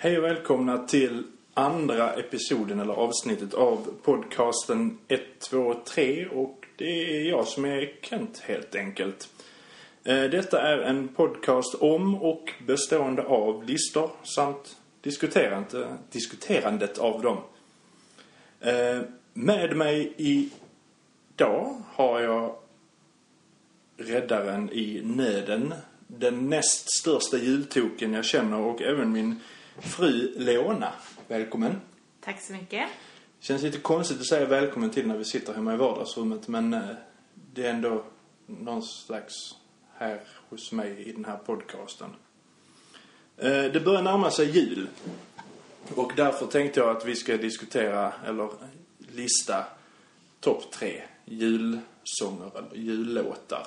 Hej och välkomna till andra episoden eller avsnittet av podcasten 1, 2, 3 och det är jag som är Kent helt enkelt. Eh, detta är en podcast om och bestående av listor samt diskuterande, diskuterandet av dem. Eh, med mig idag har jag räddaren i nöden. Den näst största jultoken jag känner och även min fru Leona. Välkommen. Tack så mycket. Känns lite konstigt att säga välkommen till när vi sitter hemma i vardagsrummet men eh, det är ändå någon slags här hos mig i den här podcasten. Eh, Det börjar närma sig jul. Och därför tänkte jag att vi ska diskutera, eller lista, topp tre julsånger eller jullåtar.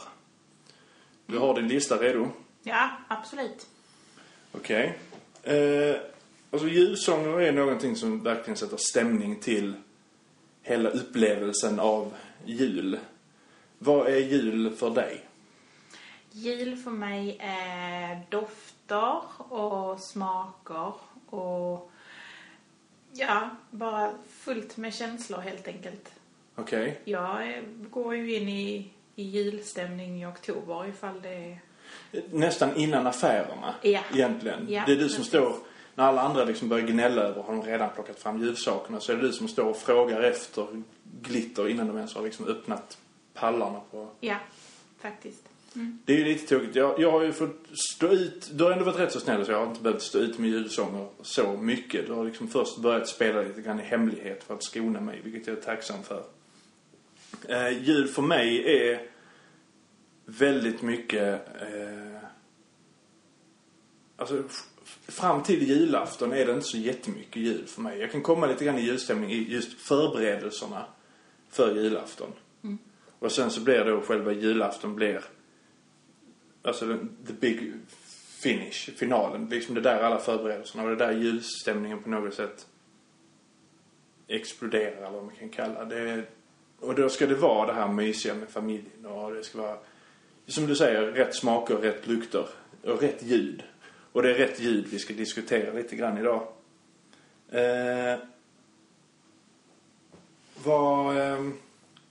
Du har din lista redo? Ja, absolut. Okej. Eh, alltså julsånger är någonting som verkligen sätter stämning till hela upplevelsen av jul. Vad är jul för dig? Jul för mig är dofter och smaker och ja, bara fullt med känslor helt enkelt. Okej. Jag eh, går ju in i, i julstämning i oktober ifall det är... Nästan innan affärerna Ja. egentligen. Ja, det är du som står, när alla andra liksom börjar gnälla över har de redan plockat fram julsakerna så är det du som står och frågar efter glitter innan de ens har liksom öppnat pallarna på Ja, faktiskt. Det är ju lite tråkigt. Jag, jag har ju fått stå ut... Du har ändå varit rätt så snäll så jag har inte behövt stå ut med julsånger så mycket. Du har liksom först börjat spela lite grann i hemlighet för att skona mig, vilket jag är tacksam för. Eh, jul för mig är väldigt mycket... Eh, alltså, fram till julafton är det inte så jättemycket jul för mig. Jag kan komma lite grann i julstämning i just förberedelserna för julafton. Och sen så blir då själva julafton blir alltså the big finish, finalen. Liksom det där alla förberedelserna och det där julstämningen på något sätt exploderar eller vad man kan kalla det. Och då ska det vara det här mysiga med familjen och det ska vara, som du säger, rätt smaker, rätt lukter och rätt ljud. Och det är rätt ljud vi ska diskutera lite grann idag. Eh, vad, eh,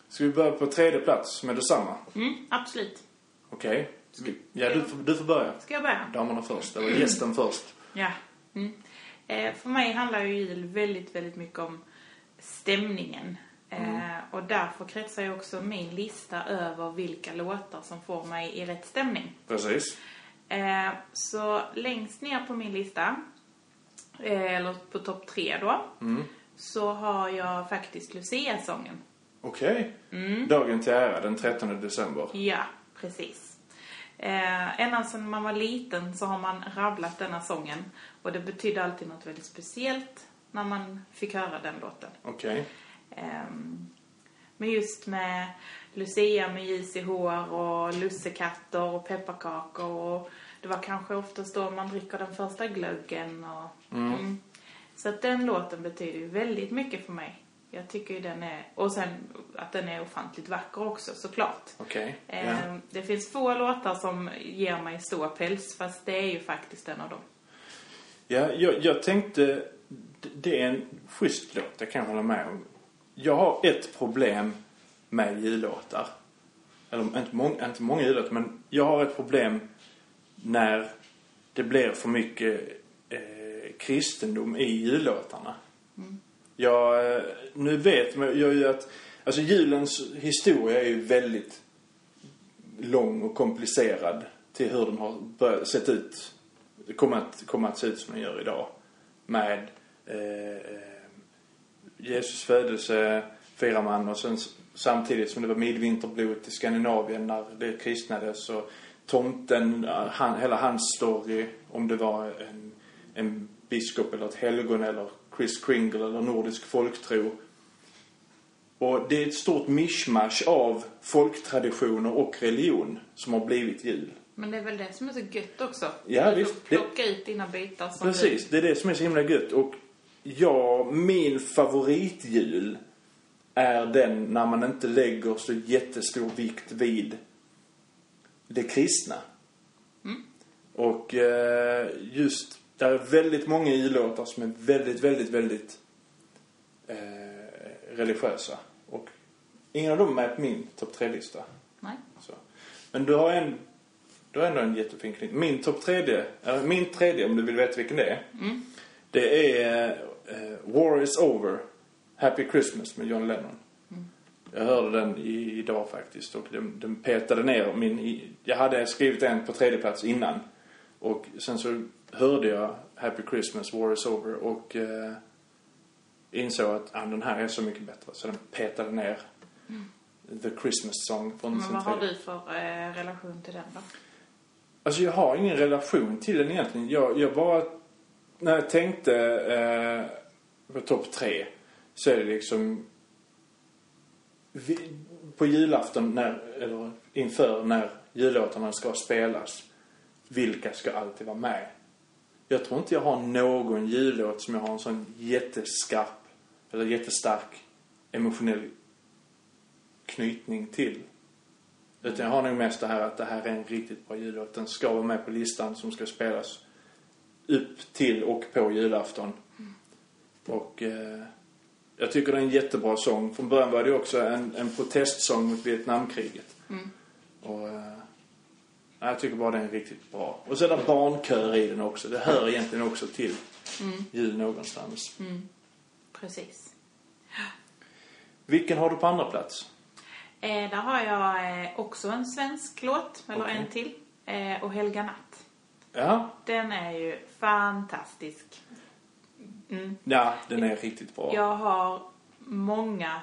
ska vi börja på tredje plats med detsamma? Mm, absolut. Okej. Ja, du, du får börja. Ska jag börja? Damerna först. Eller gästen först. Ja. Mm. Eh, för mig handlar ju jul väldigt, väldigt mycket om stämningen. Eh, och därför kretsar ju också min lista över vilka låtar som får mig i rätt stämning. Precis. Eh, så längst ner på min lista, eh, eller på topp tre då, så har jag faktiskt Lucia-sången. Okej. Mm. Dagen till ära, den 13 december. Ja, precis. Eh, ända sedan man var liten så har man rabblat denna sången. Och det betydde alltid något väldigt speciellt när man fick höra den låten. Okej. Ehm, men just med Lucia med ljus i hår och lussekatter och pepparkakor och det var kanske oftast då man dricker den första glöggen och... Mm. Så att den låten betyder ju väldigt mycket för mig. Jag tycker ju den är... Och sen att den är ofantligt vacker också såklart. Okej. Ja. Ehm, Det finns få låtar som ger mig ståpäls fast det är ju faktiskt en av dem. Ja, jag, jag tänkte... Det är en schysst låt, det kan jag hålla med om. Jag har ett problem med jullåtar. Eller inte, många, inte många jullåtar, men jag har ett problem när det blir för mycket eh, kristendom i jullåtarna. Jag, eh, nu vet jag ju att, alltså julens historia är ju väldigt lång och komplicerad till hur den har börjat, sett ut, kommer att, kommer att se ut som den gör idag. Med eh, eh, Jesus födelse firar man och sen samtidigt som det var midvinterblod i Skandinavien när det kristnades och tomten, eh, han, hela hans story om det var en, en biskop eller ett helgon eller Chris Kringle eller nordisk folktro. Och det är ett stort mischmasch av folktraditioner och religion som har blivit jul. Men det är väl det som är så gött också. Ja, Du visst. Plocka ut dina bitar som Precis, det är det som är så himla gött. Och ja, min favoritjul är den när man inte lägger så jättestor vikt vid det kristna. Och eh, just det är väldigt många jullåtar som är väldigt, väldigt, väldigt eh, religiösa. Och ingen av dem är på min topp tre-lista. Nej. Så. Men du har en, du har ändå en jättefin knitt. Min topp tredje, eller min tredje om du vill veta vilken det är. Mm. Det är eh, War is over, Happy Christmas med John Lennon. Jag hörde den i, idag faktiskt och den, den petade ner min... I, jag hade skrivit en på tredje plats innan. Och sen så hörde jag Happy Christmas, War is over och eh, insåg att ah, den här är så mycket bättre. Så den petade ner The Christmas Song från Men sin vad har du för eh, relation till den då? Alltså jag har ingen relation till den egentligen. Jag, jag bara... När jag tänkte eh, på topp tre så är det liksom... Vi, på julafton när, eller inför när jullåtarna ska spelas. Vilka ska alltid vara med? Jag tror inte jag har någon jullåt som jag har en sån jätteskarp eller jättestark emotionell knytning till. Utan jag har nog mest det här att det här är en riktigt bra jullåt. Den ska vara med på listan som ska spelas upp till och på julafton. Och eh, jag tycker det är en jättebra sång. Från början var det också en, en protestsång mot Vietnamkriget. Och eh, jag tycker bara det är riktigt bra. Och så är det barnkör i den också. Det hör egentligen också till jul någonstans. Precis. Vilken har du på andra plats? Eh, där har jag eh, också en svensk låt, eller Okej. en till. Eh, och Helga natt. Ja, Den är ju fantastisk. Mm. ja den är riktigt bra. Jag har många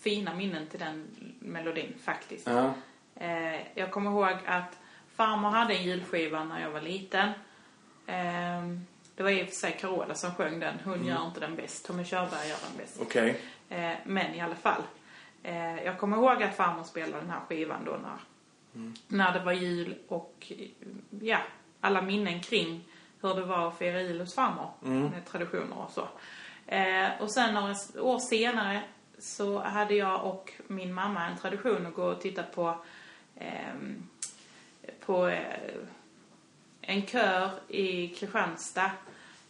fina minnen till den melodin faktiskt. Ja. Eh, jag kommer ihåg att farmor hade en julskiva när jag var liten. Eh, det var i och för sig Carola som sjöng den. Hon gör inte den bäst. Tommy Körberg gör den bäst. Okej. Eh, men i alla fall. Eh, jag kommer ihåg att farmor spelade den här skivan då när, när det var jul och ja, alla minnen kring hur det var att fira jul hos farmor. Med traditioner och så. Eh, och sen några år senare så hade jag och min mamma en tradition att gå och titta på ehm, på eh, en kör i Kristianstad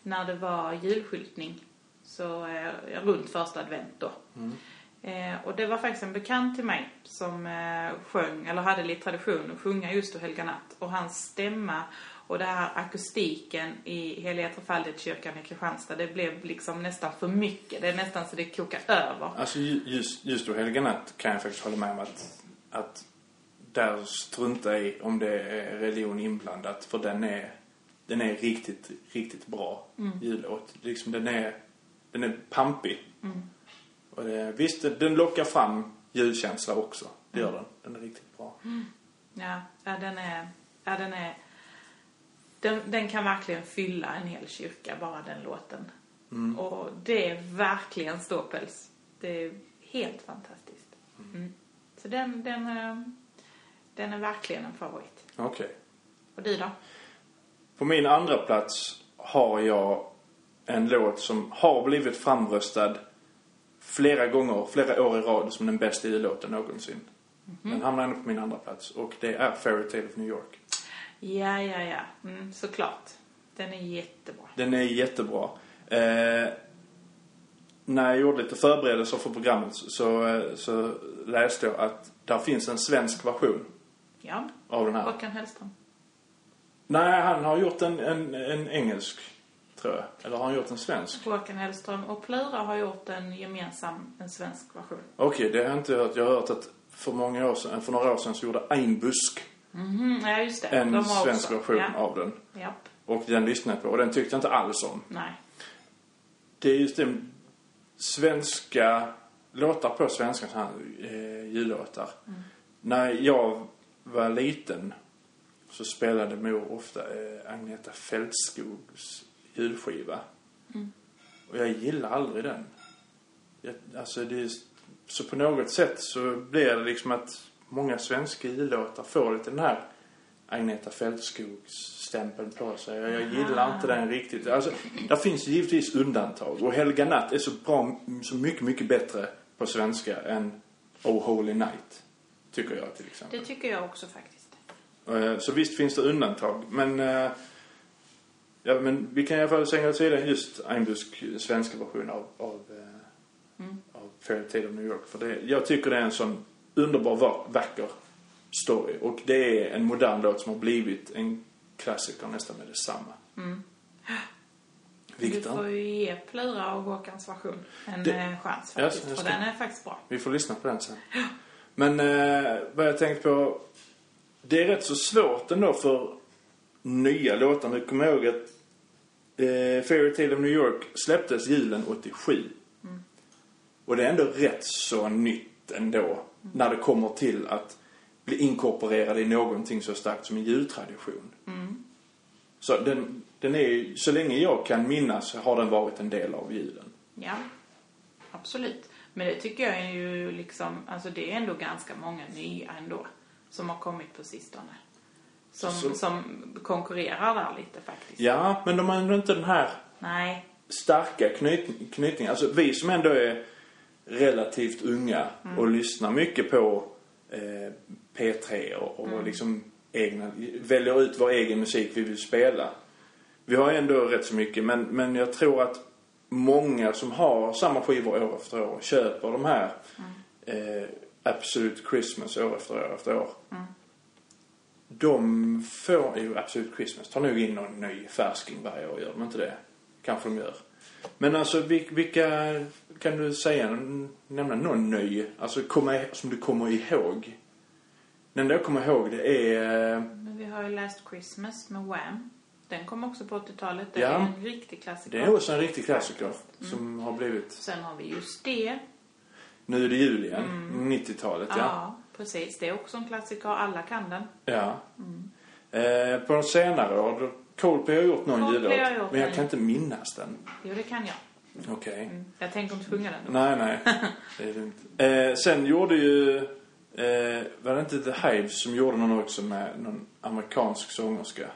när det var julskyltning. Så eh, runt första advent då. Eh, och det var faktiskt en bekant till mig som eh, sjöng, eller hade lite tradition att sjunga just då Helga natt. Och hans stämma och det här akustiken i Heliga Trefaldighetskyrkan i Kristianstad, det blev liksom nästan för mycket. Det är nästan så det kokar över. Alltså ju- just, just då Helga natt kan jag faktiskt hålla med om att, att där strunta i om det är religion inblandat. För den är, den är riktigt, riktigt bra jullåt. Liksom den är, den är pampig. Och det, visst, den lockar fram julkänsla också. Det gör den. Den är riktigt bra. Ja, ja den är... Ja, den är... Den, den kan verkligen fylla en hel kyrka, bara den låten. Och det är verkligen ståpäls. Det är helt fantastiskt. Mm. Så den, den, eh, den är verkligen en favorit. Okej. Och du då? På min andra plats har jag en låt som har blivit framröstad flera gånger, flera år i rad som den bästa jullåten någonsin. Den hamnar ändå på min andra plats och det är Fairy Tale of New York. Ja, ja, ja. Mm, såklart. Den är jättebra. Den är jättebra. Eh, när jag gjorde lite förberedelser för programmet så, så, läste jag att där finns en svensk version Ja. av den här. Håkan Hellström. Nej, han har gjort en, en, en engelsk, tror jag. Eller har han gjort en svensk? Håkan Hellström och Plura har gjort en gemensam, en svensk version. Okej, det har jag inte hört. Jag har hört att för många år sedan, för några år sedan så gjorde Einbusk Mhm, ja, just det. en De svensk också. version ja. av den. Japp. Och den lyssnade jag på och den tyckte jag inte alls om. Nej. Det är just det svenska låtar på svenska så här, eh, jullåtar. När jag var liten så spelade mor ofta eh, Agneta Fältskogs julskiva. Och jag gillar aldrig den. Jag, alltså det är, så på något sätt så blir det liksom att många svenska jullåtar får lite den här Agneta Fältskogs stämpeln på sig. Jag, jag gillar inte den riktigt. Alltså, där finns givetvis undantag. Och Helga Natt är så bra, så mycket, mycket bättre på svenska än Oh Holy Night. Tycker jag till exempel. Det tycker jag också faktiskt. Eh, Så visst finns det undantag. Men eh, Ja, men vi kan i alla fall slänga åt sidan just Einbusk svenska version av, av, eh, Mm. av Fairy Tale of New York. För det, jag tycker det är en sån underbar, va- vacker story. Och det är en modern låt som har blivit en klassiker nästan med detsamma. Mm. Viktor? Du får ju ge Plura och Håkans version en Det- eh, chans faktiskt. jag för ska- den är faktiskt bra. Vi får lyssna på den sen. Men eh, vad jag tänkte på. Det är rätt så svårt ändå för nya låtar. Kommer jag ihåg att eh, Fairy Tale of New York släpptes julen 87. Och det är ändå rätt så nytt ändå. När det kommer till att bli inkorporerad i någonting så starkt som en jultradition. Så den, den är ju- så länge jag kan minnas har den varit en del av julen. Ja, absolut. Men det tycker jag är ju liksom, alltså det är ändå ganska många nya ändå som har kommit på sistone. Som, Så- som konkurrerar där lite faktiskt. Ja, men de har ändå inte den här Nej, starka knyt, knytningar. Alltså vi som ändå är relativt unga och lyssnar mycket på eh, P3 och, och liksom egna, väljer ut vår egen musik vi vill spela. Vi har ändå rätt så mycket men, men jag tror att många som har samma skivor år efter år köper de här eh, Absolute Christmas år efter år efter år. De får ju Absolute Christmas tar nog in någon ny färsking varje år, gör de inte det? Kanske de gör. Men alltså vil- vilka, kan du säga, nämna någon ny, alltså komma, som du kommer ihåg? Den enda jag kommer ihåg det är, eh, men vi har ju Last Christmas med Wham. Den kom också på 80-talet. Det Ja. är en riktig klassiker. det är också en riktig klassiker som har blivit, Sen har vi just det. nu är det jul igen, 90-talet Ja, ja. precis. Det är också en klassiker. Alla kan den. Ja. Eh, på de senare år, Coldplay har gjort någon jullåt, men jag kan inte minnas den. Jo, det kan jag. Okej. Mm. Jag tänker inte sjunga den. Nej, nej. Det är inte. Eh, sen gjorde ju... Eh, var det inte The Hives som gjorde någon också med någon amerikansk sångerska?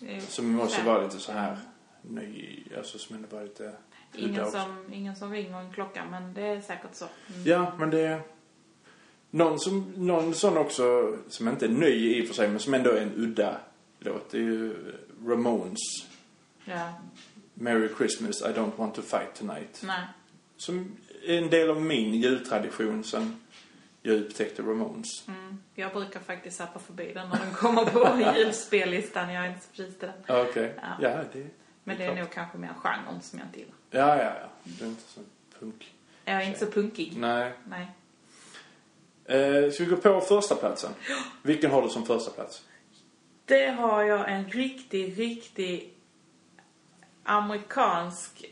Är Som också var lite så här ny, alltså som ändå var lite... Ingen som, ingen som ringer en klocka, men det är säkert så. Mm. Ja, men det... Någon, som, någon sån också, som inte är ny i och för sig, men som ändå är en udda låt. Det är ju Ramones. Ja, Merry Christmas, I don't want to fight tonight. nej. Som är en del av min jultradition sen jag upptäckte Ramones. Mm. Jag brukar faktiskt zappa förbi den när den kommer på julspellistan. Jag är inte så i den. Ja, Okej. Ja. Ja, det, Men det är är klart. nog kanske mer genren som jag inte gillar. Ja, ja, ja. Du är inte så punk. Jag är inte så punkig. Nej. Nej. Eh, ska vi gå på första platsen? Vilken har du som första plats? Det har jag en riktig, riktig amerikansk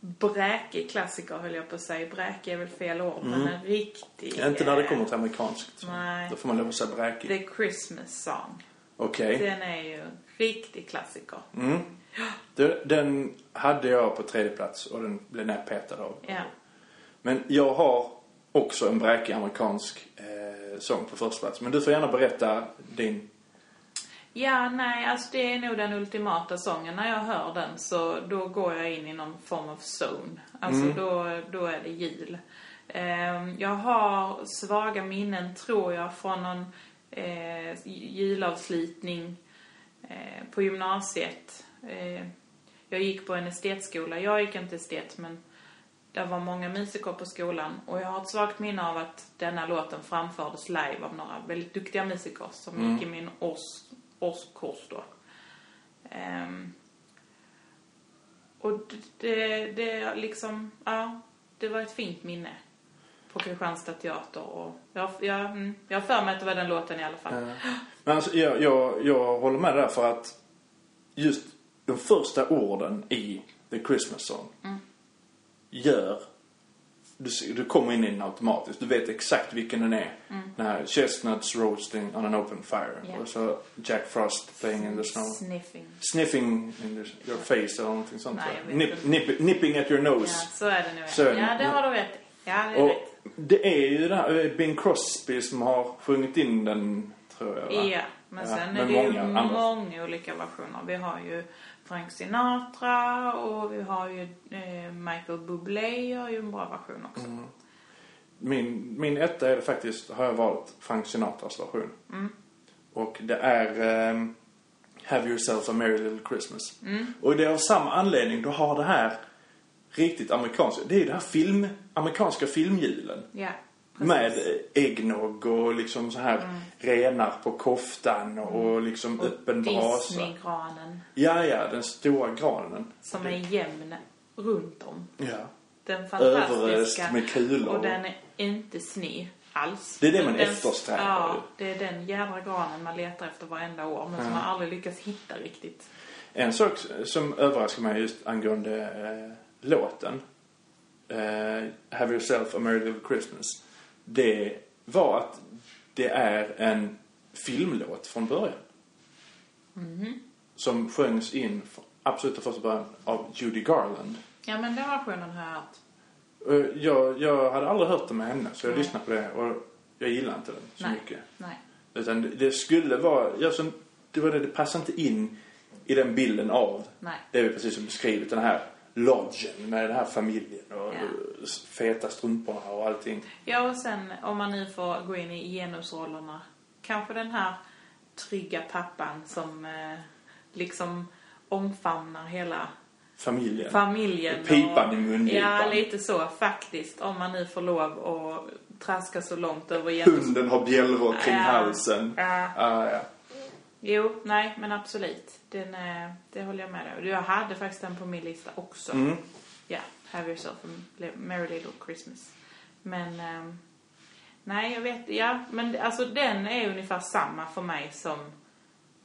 bräkig klassiker höll jag på att säga. Bräkig är väl fel ord, men en riktig... Inte när det eh, kommer till amerikanskt. Nej. Då får man lov att säga bräkig. The Christmas Song. Okej. Den är ju en riktig klassiker. Mm. Den, hade jag på tredje plats och den blev nedpetad av. Ja. Men jag har också en bräkig amerikansk eh, sång på första plats. Men du får gärna berätta din. Ja, nej, alltså det är nog den ultimata sången. När jag hör den så då går jag in i någon form av zone. Alltså då, då är det jul. Ehm, jag har svaga minnen, tror jag, från någon eh, julavslutning eh, på gymnasiet. Eh, jag gick på en estetskola. Jag gick inte estet, men det var många musiker på skolan. Och jag har ett svagt minne av att denna låten framfördes live av några väldigt duktiga musiker som gick i min års, årskurs då. Ehm, och det, det, liksom, ja, det var ett fint minne på Kristianstad teater och jag, jag, mm, jag för mig att det var den låten i alla fall. Men alltså, jag, jag, jag håller med där för att just de första orden i The Christmas Song gör... Du, du kommer in i den automatiskt. Du vet exakt vilken den är. Den här Chestnuts roasting on an open fire. Ja. Och så Jack Frost playing in the snow. Sniffing. Sniffing in the, your face eller någonting sånt. Nej, Nip, nip, nipping at your Ja, nose. så är det nu. Så ja, det har du rätt. Ja, det är Och rätt. det är ju det här, eh, Bing Crosby som har sjungit in den, tror jag va? Ja, men Ja, sen är det ju många andra. många olika versioner. Vi har ju Frank Sinatra och vi har ju eh, Michael Bublé har ju en bra version också. Mm. Min, min etta är faktiskt, har jag valt Frank Sinatras version. Och det är eh, Have yourself a merry little Christmas. Mm. Och det är av samma anledning du har det här riktigt amerikanska. Det är ju det här film, amerikanska filmjulen. Ja. Med äggnog och liksom så här renar på koftan och, och liksom öppen brasa. Disneygranen Ja, ja, den stora granen. som är jämn runt om. Ja. Den Överöst fantastiska. med kulor. Och den är inte sned alls. Det är det man den, eftersträvar Ja, det är den jädra granen man letar efter varenda år. Men som man aldrig lyckas hitta riktigt. En sak som överraskar mig just angående eh, låten eh, Have yourself a merry little Christmas. Det var att det är en filmlåt från början. Som sjöngs in absolut första början av Judy Garland. Ja, men den versionen har jag hört. Eh, Jag, jag hade aldrig hört den med henne så jag Nej. lyssnade på det och jag gillar inte den så Nej. mycket. Nej. Utan det- det skulle vara, ja, som, det var det, det passade inte in i den bilden av Nej. det vi precis har beskrivit, den här lodgen med den här familjen och Ja. feta strumporna och allting. Ja, och sen om man nu får gå in i genusrollerna. Kanske den här trygga pappan som eh, liksom omfamnar hela Familjen. familjen. Pipan och- i mungipan. Ja, lite så faktiskt. Om man nu får lov att traska så långt över genus... Hunden har bjällror kring Ja. halsen. Ja. Ah, ja. Jo, nej, men absolut. Den, eh, det håller jag med dig om. Jag hade faktiskt den på min lista också. Mm. Ja, Have yourself a merry little Christmas. Men, ehm, nej jag vet, ja, men alltså den är ungefär samma för mig som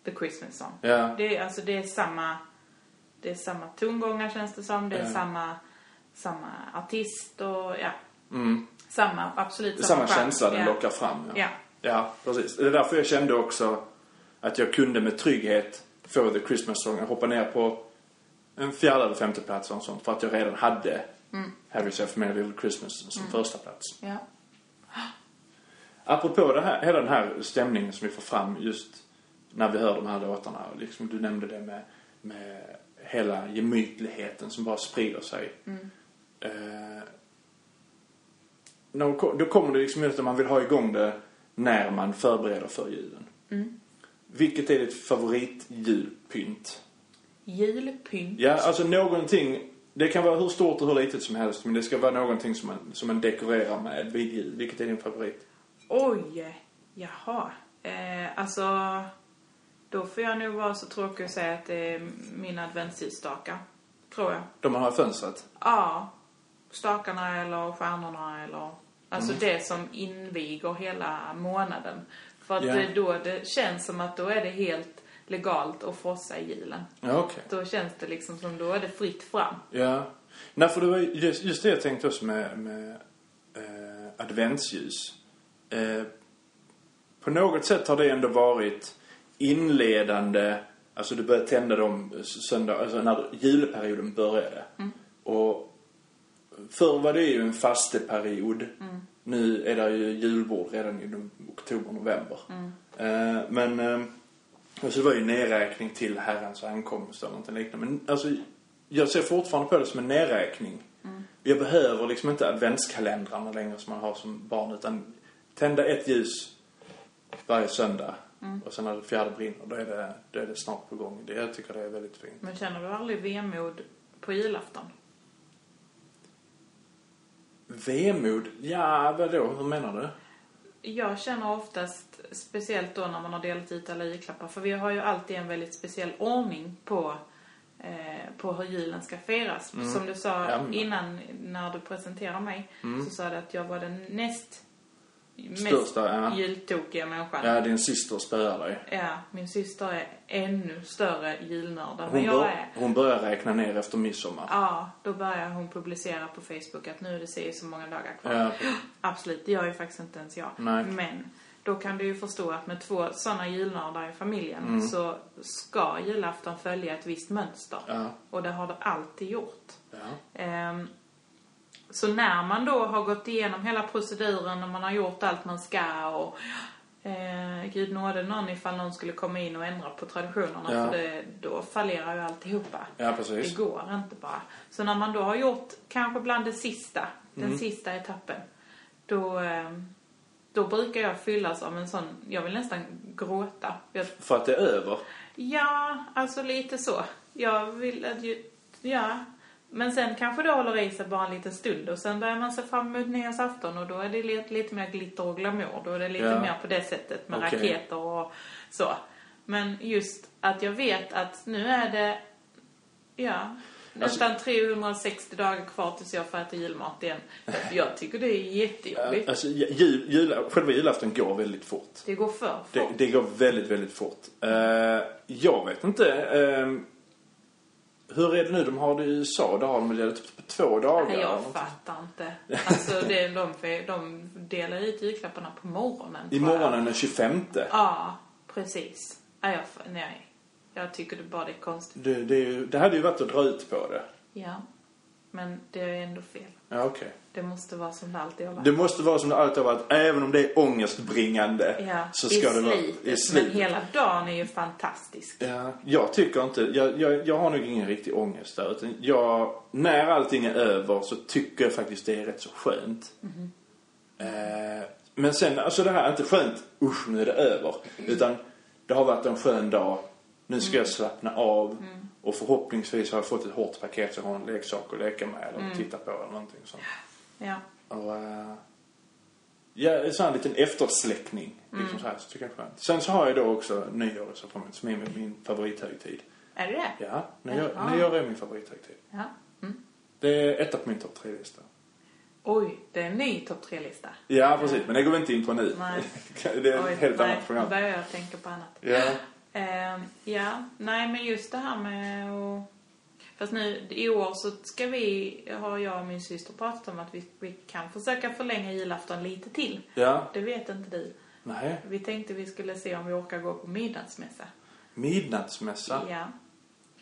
The Christmas Song. Ja. Det, är- alltså det är samma, det är samma tongångar känns det som, det är Ja. samma, samma artist och ja, Mm. samma, absolut Samma, samma, känsla den lockar fram. Ja. ja, precis. Det är därför jag kände också att jag kunde med trygghet få The Christmas Song att hoppa ner på en fjärde eller femte plats och sånt. För att jag redan hade Have yourself a merry little Christmas som första plats. Ja. Apropå det här, hela den här stämningen som vi får fram just när vi hör de här låtarna. och Liksom, du nämnde det med, med hela gemytligheten som bara sprider sig. Eh, när, då kommer det liksom ut att man vill ha igång det när man förbereder för julen. Vilket är ditt favoritjulpynt? Julpynt. Ja, alltså någonting. Det kan vara hur stort och hur litet som helst. Men det ska vara någonting som man, som man dekorerar med vid jul. Vilket är din favorit? Oj, jaha. Eh, alltså, då får jag nog vara så tråkig och säga att det är min adventsljusstakar. Tror jag. De har fönstret? Ja, stakarna eller stjärnorna eller... Alltså det som inviger hela månaden. För att Ja. det, då det känns som att då är det helt legalt att frossa i julen. Ja, okej. Då känns det liksom som då är det fritt fram. Ja. Nej, för det var just, just det jag tänkte också med, med eh, adventsljus. Eh, på något sätt har det ändå varit inledande, alltså du började tända dem söndag, alltså när julperioden började. Och förr var det ju en fasteperiod. Nu är det ju julbord redan i oktober, november. Eh, men eh, så det var ju nedräkning till Herrans ankomst eller någonting liknande. Men alltså, jag ser fortfarande på det som en nedräkning. Jag behöver liksom inte adventskalendrarna längre som man har som barn. Utan tända ett ljus varje söndag. Och sen när det fjärde brinner, då är det, då är det snart på gång. Det, jag tycker det är väldigt fint. Men känner du aldrig vemod på julafton? Vemod? Ja, vadå? Hur menar du? Jag känner oftast, speciellt då när man har delat ut alla julklappar, för vi har ju alltid en väldigt speciell ordning på, eh, på hur julen ska firas. Som du sa Ja, innan när du presenterade mig, så sa du att jag var den näst Största, ja. mest jultokiga människan. Ja, din syster spöar dig. Ja, min syster är ännu större julnörd än vad Hon, jag bör, är. hon börjar räkna ner efter midsommar. Ja, då börjar hon publicera på Facebook att nu är det si så många dagar kvar. Ja. Absolut, det gör ju faktiskt inte ens jag. Nej. Men då kan du ju förstå att med två sådana julnördar i familjen Mm. så ska julafton följa ett visst mönster. Ja. Och det har det alltid gjort. Ja. Ehm, så när man då har gått igenom hela proceduren och man har gjort allt man ska och eh, gud nåde någon ifall någon skulle komma in och ändra på traditionerna Ja. för det, då fallerar ju alltihopa. Ja, precis. Det går inte bara. Så när man då har gjort kanske bland det sista, den Mm. sista etappen, då, eh, då brukar jag fyllas av en sån, jag vill nästan gråta. Jag, För att det är över. ja, alltså lite så. Jag vill att ju, ja. Men sen kanske det håller i sig bara en liten stund och sen börjar man se fram emot nyårsafton och då är det lite, lite mer glitter och glamour. Då är det lite Ja. mer på det sättet med Okej. raketer och så. Men just att jag vet att nu är det, ja, nästan 360 dagar kvar tills jag får äta julmat igen. Jag tycker det är jättejobbigt. Alltså, jul, jul, själva julafton går väldigt fort. Det går för Det, fort. det går väldigt, väldigt fort. Eh, jag vet inte. eh, hur är det nu? De har det i USA. Där har de det på två dagar. Nej, jag fattar inte. Alltså, det, de, de delar ut julklapparna på morgonen. I morgonen den 25. Ja, precis. Nej, jag, nej. Jag tycker det bara det är konstigt. Det, det, är det hade ju varit att dra ut på det. Ja. Men det är ändå fel. Ja, okej. Det måste vara som det alltid har varit. Det måste vara som det alltid har varit. Även om det är ångestbringande. ja, Så i ska det vara i slitet. Men hela dagen är ju fantastisk. Ja, jag tycker inte, jag, jag, jag har nog ingen riktig ångest där. Utan jag, när allting är över så tycker jag faktiskt det är rätt så skönt. Mhm. Eh, men sen, alltså det här är inte skönt, usch nu är det över. Utan det har varit en skön dag, nu ska Mm. jag slappna av. Och förhoppningsvis har jag fått ett hårt paket så jag har en leksak att leka med eller Mm. titta på eller någonting sånt. Ja. Och, eh, ja, en sån här liten eftersläckning. Mm. Liksom så här, så tycker jag är skönt. Sen så har jag då också nyår så emot, som är min favorithögtid. Är det det? Ja, nyår, Jaha. nyår är min favorithögtid. Ja. Mm. Det är etta på min topp tre-lista. Oj, det är en ny topp tre-lista. Ja, precis. Men det går vi inte in på nu. Nej. det är Oj, ett helt nej, annat program. Nu börjar jag tänka på annat. Ja. Ehm, ja, nej men just det här med att... Fast nu i år så ska vi, har jag och min syster pratat om att vi, vi kan försöka förlänga julafton lite till. Ja. Det vet inte du. Nej. Vi tänkte vi skulle se om vi orkar gå på midnattsmässa. Midnattsmässa. Ja.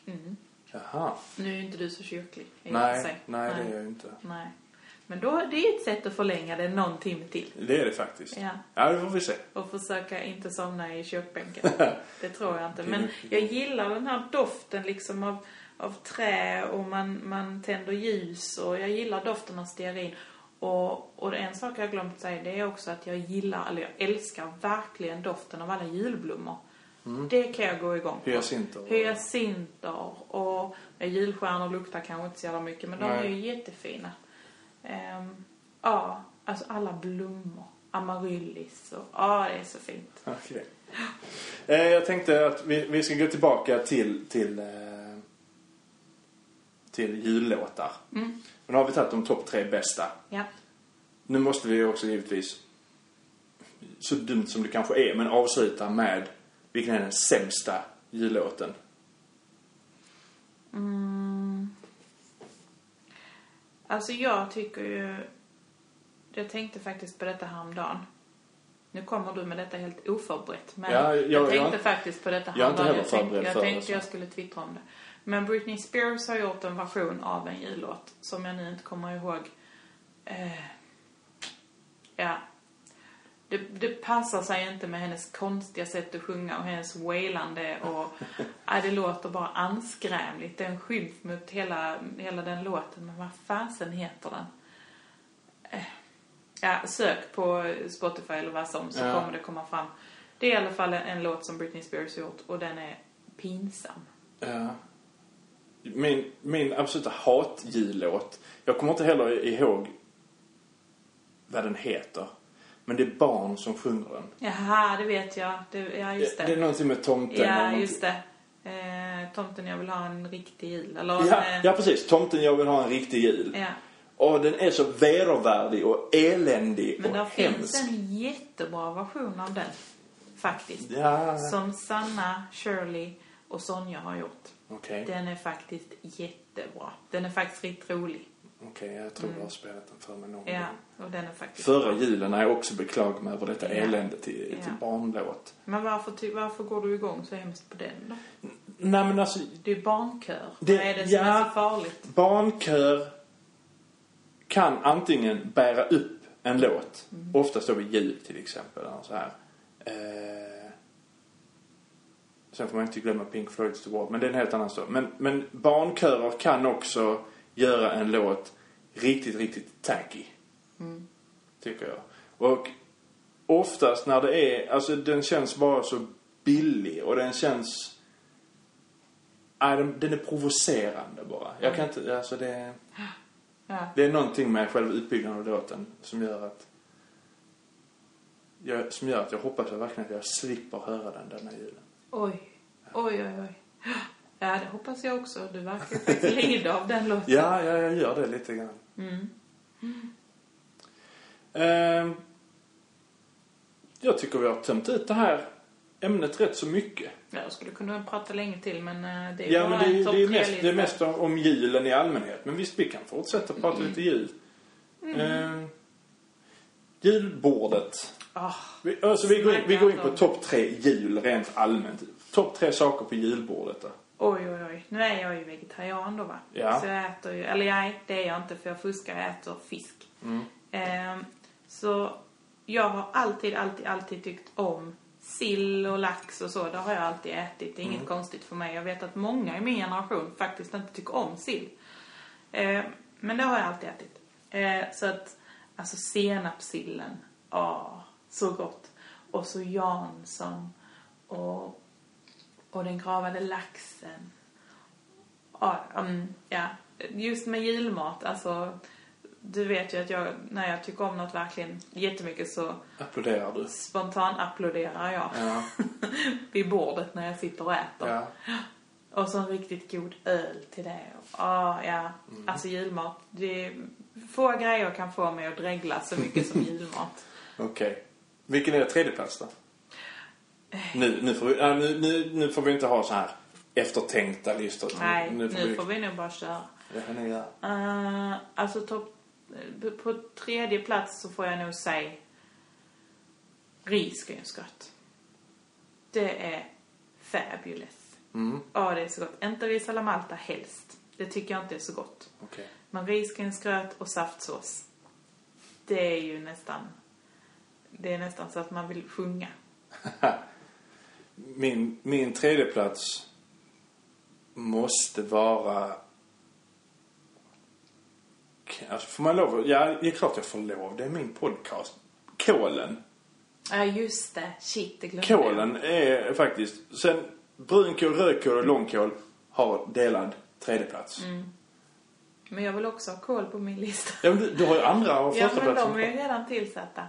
Mm. Jaha. Nu är inte du så kyrklig Nej, sig. nej, det är jag inte. Nej. Men då, det är ett sätt att förlänga det någon timme till. Det är det faktiskt. Ja. Ja, det får vi se. Och försöka inte somna i kökbänken. Det tror jag inte. Men jag gillar den här doften liksom av, av trä och man, man tänder ljus och jag gillar doften av stearin. Och, och en sak jag har glömt säga det är också att jag gillar, eller jag älskar verkligen doften av alla julblommor. Det kan jag gå igång på. Hyacinter. Hyacinter och julstjärnor luktar kanske inte så jävla mycket men de Nej. är ju jättefina. Ehm, ja, alltså alla blommor. Amaryllis och ja, det är så fint. Okej. Eh, jag tänkte att vi, vi ska gå tillbaka till, till, eh, till jullåtar. Mm. Men har vi tagit de topp tre bästa. Ja. Nu måste vi också givetvis, så dumt som det kanske är, men avsluta med vilken är den sämsta jullåten? Alltså jag tycker ju... Jag tänkte faktiskt på detta häromdagen. Nu kommer du med detta helt oförberett. Men Ja, jag- jag, jag- tänkte faktiskt på detta jag häromdagen. heller Jag tänkte, jag, tänkte jag skulle twittra om det. Men Britney Spears har gjort en version av en jullåt som jag nu inte kommer ihåg. Eh, ja. Det, det passar sig inte med hennes konstiga sätt att sjunga och hennes wailande och... ja, det låter bara anskrämligt. Det är en skymf mot hela, hela den låten. Men vad fasen heter den? Eh, Ja, sök på Spotify eller vad som så Ja. kommer det komma fram. Det är i alla fall en, en låt som Britney Spears gjort och den är pinsam. Ja. Min, min absoluta hatjullåt. Jag kommer inte heller ihåg vad den heter. Men det är barn som sjunger den. Jaha, det vet jag. Det, ja, just det. Det är någonting med tomten. ja, just det. Eh, tomten, jag vill ha en riktig jul. Eller, Ja, eh, ja, precis. Tomten jag vill ha en riktig jul. ja. Och den är så vedervärdig och eländig Men och det hemsk. finns en jättebra version av den. Faktiskt. Ja, Som Sanna, Shirley och Sonja har gjort. okej. Den är faktiskt jättebra. Den är faktiskt riktigt rolig. Okej, jag tror jag har spelat den för mig någon Ja, gång. och den är faktiskt Förra julen har jag också beklagat mig över detta Ja. elände till, Ja. till barnlåt. Men varför, varför går du igång så hemskt på den då? Nej men alltså, Det är ju barnkör. Det- Vad är det som ja. är så farligt? barnkör kan antingen bära upp en låt, Mm. oftast då vid jul till exempel. Eller så här. Eh, sen får man inte glömma Pink Floyds The Wall, men det är en helt annan sak. Men, men barnkörer kan också göra en låt riktigt, riktigt tacky. Mm. Tycker jag. Och oftast när det är, alltså den känns bara så billig och den känns... Nej, den, den är provocerande bara. Jag kan inte, alltså det... Ja. Det är någonting med själva utbyggnaden av låten som gör att... Jag, som gör att jag hoppas verkligen att jag slipper höra den denna julen. Oj. Oj, oj, oj. Ja, det hoppas jag också. Du verkar faktiskt lida av den låten. Ja, ja, jag gör det lite grann. Mm. Ehm, jag tycker vi har tömt ut det här ämnet rätt så mycket. Ja, jag skulle kunna prata länge till, men eh, det är Ja, bara men det, är- det, är mest, det är mest om, om julen i allmänhet. Men visst, vi kan fortsätta prata Mm. lite jul. Ehm, julbordet. Ah, Vi, alltså, vi, går in, vi går in på topp tre jul rent allmänt. Topp tre saker på julbordet. Då. Oj, oj, oj. Nu är jag ju vegetarian då, va? Ja. Så jag äter ju... Eller nej, det är jag inte, för jag fuskar och äter fisk. Mm. Ehm, så jag har alltid, alltid, alltid tyckt om sill och lax och så. Det har jag alltid ätit. Det är inget konstigt för mig. Jag vet att många i min generation faktiskt inte tycker om sill. Ehm, men det har jag alltid ätit. Ehm, så att, alltså senapssillen. Ja, så gott. Och så Jansson. Och, och den gravade laxen. Ja, mm, ja, just med julmat, alltså du vet ju att jag, när jag tycker om något verkligen jättemycket så Applåderar du? spontan applåderar jag Ja. vid bordet när jag sitter och äter. ja. Och så en riktigt god öl till det. Ja, ja. Mm. Alltså julmat, det är få grejer kan få mig att dregla så mycket som julmat. Okej. Vilken är tredje plats då? Nu, nu, får vi, ja, nu, nu, nu får vi inte ha så här eftertänkta listor. Nej, nu får nu vi... får vi nog bara köra. Det får ni göra. Uh, alltså topp... På tredje plats så får jag nog säga risgrynsgröt. Det är fabulous. Mm, Ja, det är så gott. Inte ris alla Malta helst. Det tycker jag inte är så gott. okej. Men risgrynsgröt och saftsås. Det är ju nästan... Det är nästan så att man vill sjunga. Min, min tredje plats måste vara... Alltså, får man lov? Ja, det är klart jag får lov. Det är min podcast. Kålen. Ja, just det. Shit, det glömde jag. Kålen är faktiskt... Sen brunkål, rödkål och långkål har delad tredje plats. Mm. Men jag vill också ha kål på min lista. Ja, men du, du har ju andra och Ja, första men platsen de är ju redan tillsatta.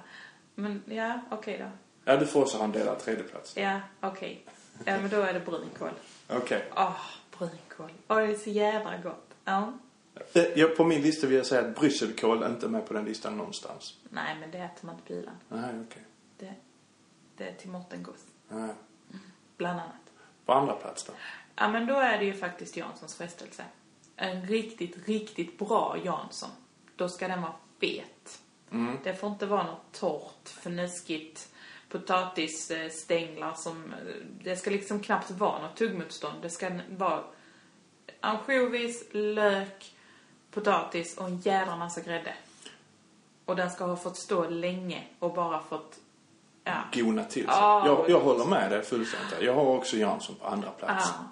Men ja, okej då. Ja, du får också ha en delad tredje plats. Ja, okej. Ja, men då är det brunkål. Okej. Åh, brunkål. Åh, det är så jädra gott. Ja. Eh, Ja, på min lista vill jag säga att brysselkål inte är med på den listan någonstans. Nej, men det äter man inte på Irland. Nej, okej. Det, det är till Mårten Goss, Nej. bland annat. På andra plats då? Ja, men då är det ju faktiskt Janssons frestelse. En riktigt, riktigt bra Jansson. Då ska den vara fet. Mm. Det får inte vara något torrt, fnöskigt potatisstänglar som... eh, Det ska liksom knappt vara något tuggmotstånd. Det ska vara ansjovis, lök, potatis och en jädra massa grädde. Och den ska ha fått stå länge och bara fått... Ja. Gona till sig. Ja, jag, jag håller med dig fullständigt. Jag har också Jansson på andra plats. ja.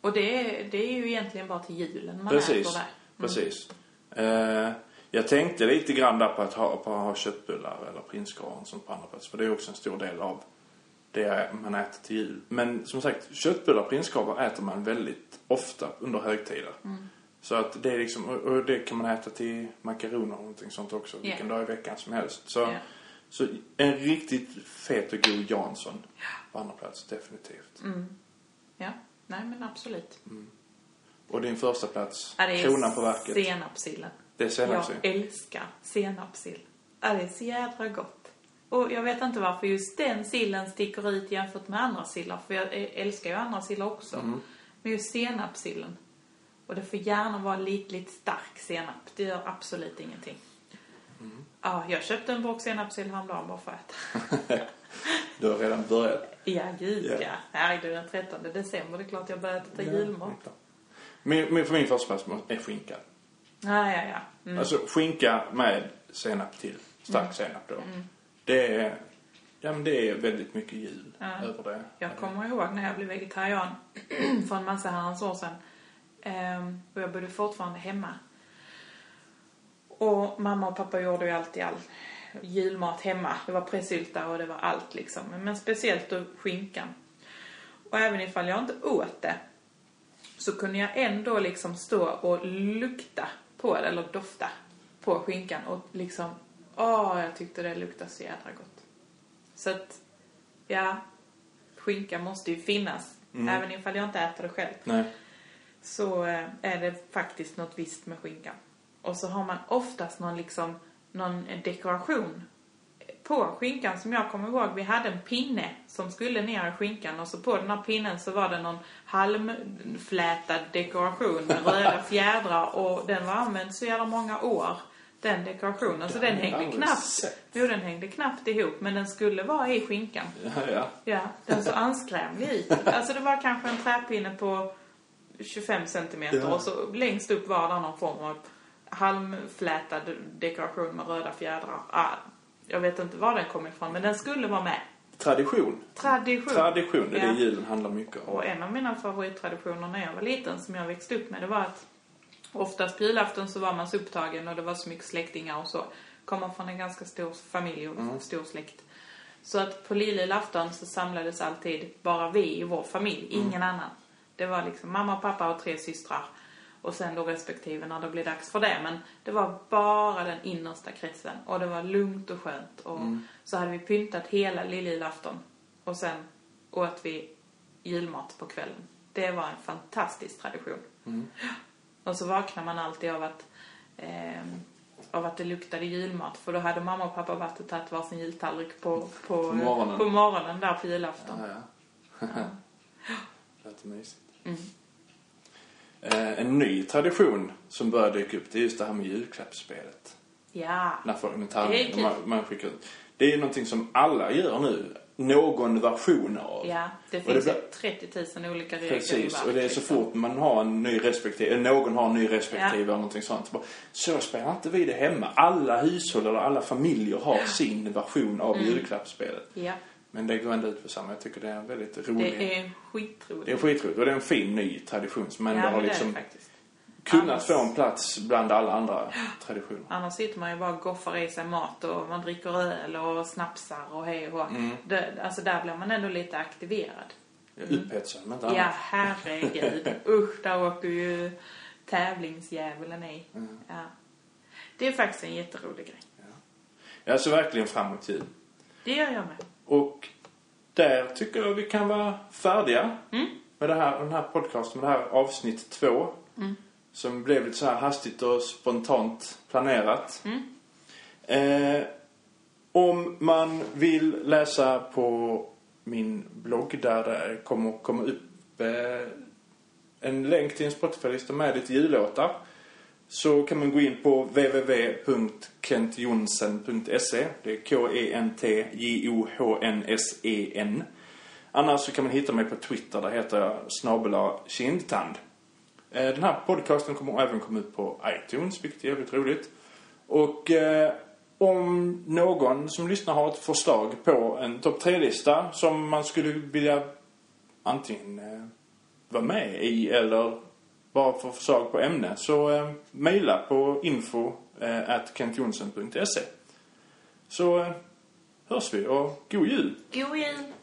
Och det är, det är ju egentligen bara till julen man Precis. äter det. Precis. Eh, jag tänkte lite grann där på att ha, på att ha köttbullar eller prinskorv som på andra plats. För det är också en stor del av det man äter till jul. Men som sagt, köttbullar och prinskorvar äter man väldigt ofta under högtider. Mm. Så att det är liksom, och och det kan man äta till makaroner och någonting sånt också. Ja. Vilken dag i veckan som helst. Så, Ja. så en riktigt fet och god Jansson på andra plats, definitivt. Mm. Ja, nej men absolut. Och din första plats, Ja, kronan på verket. senapssillen. Det är senapssill. Jag älskar senapssill. Ja, det är så jädra gott. Och jag vet inte varför just den sillen sticker ut jämfört med andra sillar. För jag älskar ju andra sillar också. Mm. Men just senapssillen. Och det får gärna vara lite, lite stark senap. Det gör absolut ingenting. Mm. Ja, jag köpte en burk senapssill häromdagen bara för att äta. Du har redan börjat. Ja, gud Ja. ja. Herregud, den 13 december. Det är klart jag börjar äta julmat. Min, min, för min första är skinka. Ja, ja, ja. Mm. Alltså skinka med senap till. Stark senap då. Det är, ja men det är väldigt mycket jul Ja. över det. Jag kommer ihåg när jag blev vegetarian för en massa herrans år sedan. Ehm, och jag bodde fortfarande hemma. Och mamma och pappa gjorde ju alltid all julmat hemma. Det var pressylta och det var allt liksom. Men speciellt då skinkan. Och även ifall jag inte åt det så kunde jag ändå liksom stå och lukta på det, eller dofta på skinkan och liksom, åh, jag tyckte det luktade så jädra gott. Så att, ja, skinka måste ju finnas. Även ifall jag inte äter det själv Nej. så eh, är det faktiskt något visst med skinkan. Och så har man oftast någon liksom, någon dekoration på skinkan som jag kommer ihåg. Vi hade en pinne som skulle ner i skinkan och så på den här pinnen så var det någon halmflätad dekoration med röda fjädrar och den var använd så jävla många år. Den dekorationen. Så den hängde knappt. Jo, den hängde knappt ihop men den skulle vara i skinkan. Ja, ja. Ja, den såg anskrämlig ut. Alltså det var kanske en träpinne på 25 centimeter Ja. och så längst upp var det någon form av halmflätad dekoration med röda fjädrar. Ah, jag vet inte var den kom ifrån men den skulle vara med. Tradition. Tradition. Tradition, det är Ja. det julen handlar mycket om. Och en av mina favorittraditioner när jag var liten som jag växte upp med det var att oftast på julafton så var man så upptagen och det var så mycket släktingar och så. Kommer från en ganska stor familj och stor släkt. Så att på lillelafton så samlades alltid bara vi i vår familj, ingen annan. Det var liksom mamma, pappa och tre systrar. Och sen då respektive när det blev dags för det. Men det var bara den innersta kretsen. Och det var lugnt och skönt. Och så hade vi pyntat hela lillelafton. Och sen åt vi julmat på kvällen. Det var en fantastisk tradition. Och så vaknar man alltid av att, ehm, av att det luktade julmat. För då hade mamma och pappa varit och tagit varsin jultallrik på, på, morgonen. på morgonen där på julafton. Ja, ja. Låter mysigt. Mm. Eh, en ny tradition som börjar dyka upp det är just det här med julklappsspelet. Ja. När folk, kul. man, man skickar ut. Det är ju någonting som alla gör nu. Någon version av. Ja, det Och det finns blir- ju 30 000 olika Precis, regelverk. och det är så liksom. fort man har en ny respektive, någon har en ny respektive Ja. eller någonting sånt. Så, bara, så spelar inte vi det hemma. Alla hushåll eller alla familjer har sin version av Mm. julklappsspelet. Ja, Men det går ändå ut på samma. Jag tycker det är en väldigt rolig... det är skitroligt. Det är skitroligt och det är en fin ny tradition som ändå ja, har liksom kunnat Annars- få en plats bland alla andra traditioner. Annars sitter man ju bara och goffar i sig mat och man dricker öl och snapsar och hej och. Mm. det, Alltså där blir man ändå lite aktiverad. Upphetsad men inte Ja, annat. herregud. Usch, där åker ju tävlingsdjävulen i. Mm. Ja. Det är faktiskt en jätterolig grej. Jag ser verkligen fram emot jul. Det gör jag med. Och där tycker jag vi kan vara färdiga Mm. med det här, den här podcasten, med det här avsnitt två. Mm. Som blev lite så här hastigt och spontant planerat. Mm. Eh, om man vill läsa på min blogg där det kommer komma upp eh, en länk till en Spotify-lista med lite jullåtar. Så kan man gå in på www.kentjonsen.se. Det är K-E-N-T-J-O-H-N-S-E-N. Annars så kan man hitta mig på Twitter. Där heter jag snabela kindtand. Eh, den här podcasten kommer även komma ut på iTunes, vilket är jävligt roligt. Och eh, om någon som lyssnar har ett förslag på en topp 3-lista som man skulle vilja antingen eh, vara med i eller bara för förslag på ämne så eh, mejla på info eh, Så eh, hörs vi och god jul! God jul!